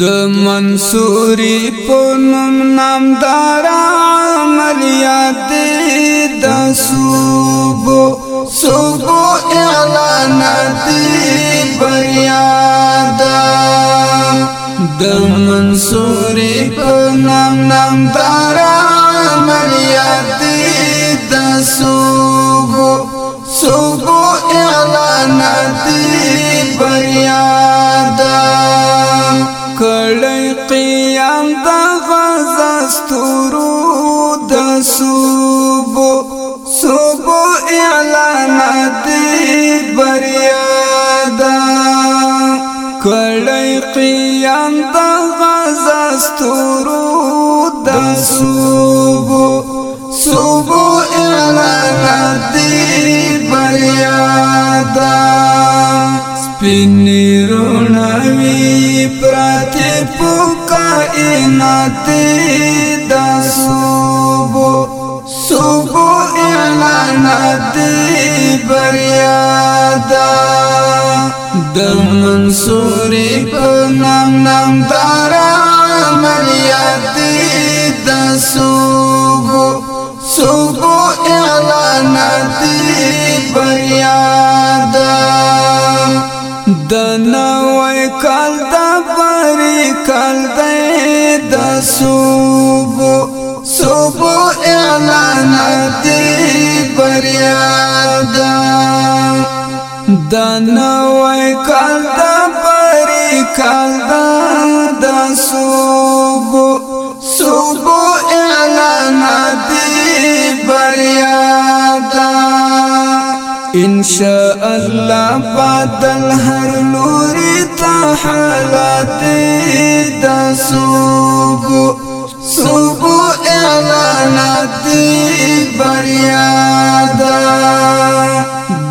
د منصوري په نوم نامدار عملیات د صوبو صوبو اعلانات بریا دا د منصوري په نوم نامدار منصوب صوبو اعلانات بریا دا کړی قیام د غزا ستورو دا صوبو صوبو اعلانات بریا دا سپین رونوي پراته پکا اعلانات صبح اعلان دی بریادا د منصور په نام نام دار عملیات د صبح صبح اعلان دی بریادا د نوې کال د بری کال د صبح صبح اعلان دی بریاد دا نوی کال دا بری کال دا دا صبح صبح اعلان دی بریاد ان شاء الله بدل هر لوري ته حالات دا صبح صبح اعلانات دی بریا دا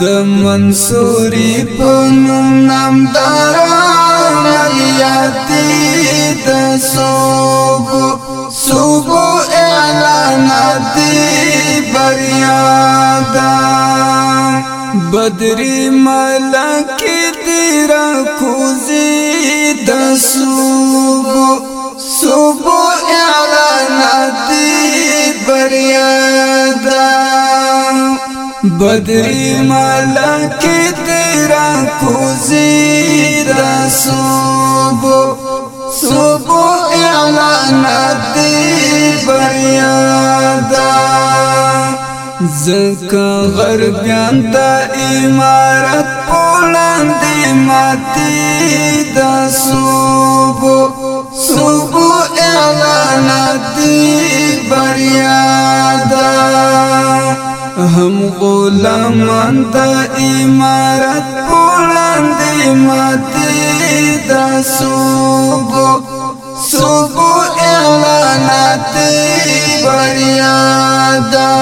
د منصوري په نوم نام دارا مریات دی د صبح صبح اعلانات دی بریا دا بدری ملک دی را کوزي د صبح صبح بریا دا بدری ملک تیرا کوزی دا صوبو صوبو اعلانات دی بریا دا زکا غربیان تا امارت پولان دی ماتی دا صوبو صوبو اعلانات دی بریا دا هم غلامان ته امارت وړاندې ماته دا صوبو صوبو اعلانات بریا دا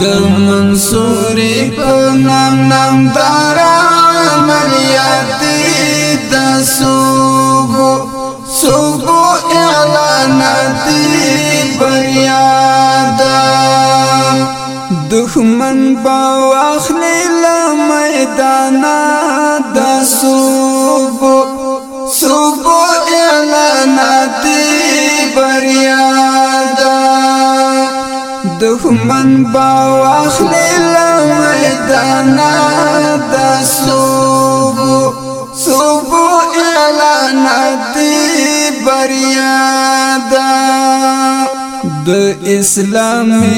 د منصور په نام نام دارا عملیات دا صوبو بریا ده دښمن په واخلې له میدان د صوب صوب اعلان دې بریا دا دښمن په واخلې له میدان د صوب صوب اعلان دې د اسلامي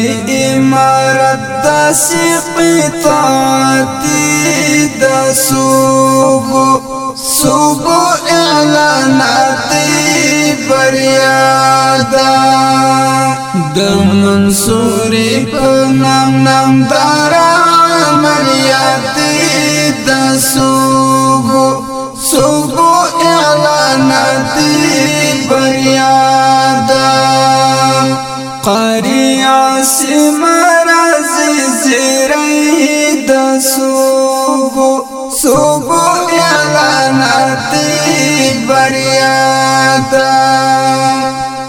امارت داسې قطعاتي د سوبو سوبو اعلاناتي بریا دا د منصور په نام نام دارا مریاتي د سوبو سوبو اعلاناتي بریا مری عاصم رازی زیرای د سوبو سوبو اعلاناتی بریادا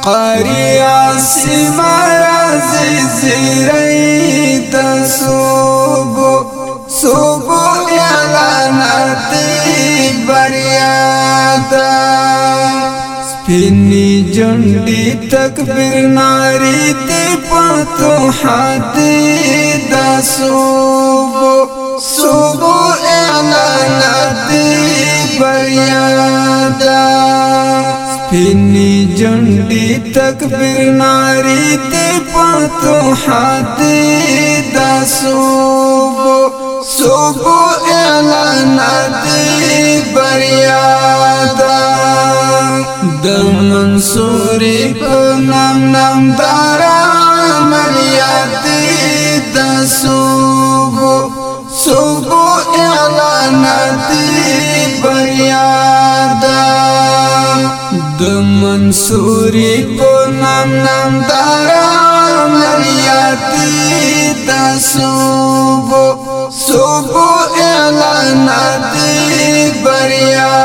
قاری عاصم رازی زیرای د سوبو سوبو سپینی جنڈی تکبیر ناری دی پتوحات دا صوبو صوبو اعلانات بریادا سپینی جنڈی تکبیر ناری دی پتوحات دا صوبو صوبو اعلانات بریادا د منصور په نام نام دار عملیات دي د سوغو سوغو اعلانات بریاد د منصور په نام نام دار عملیات دي د سوغو سوغو اعلانات بریاد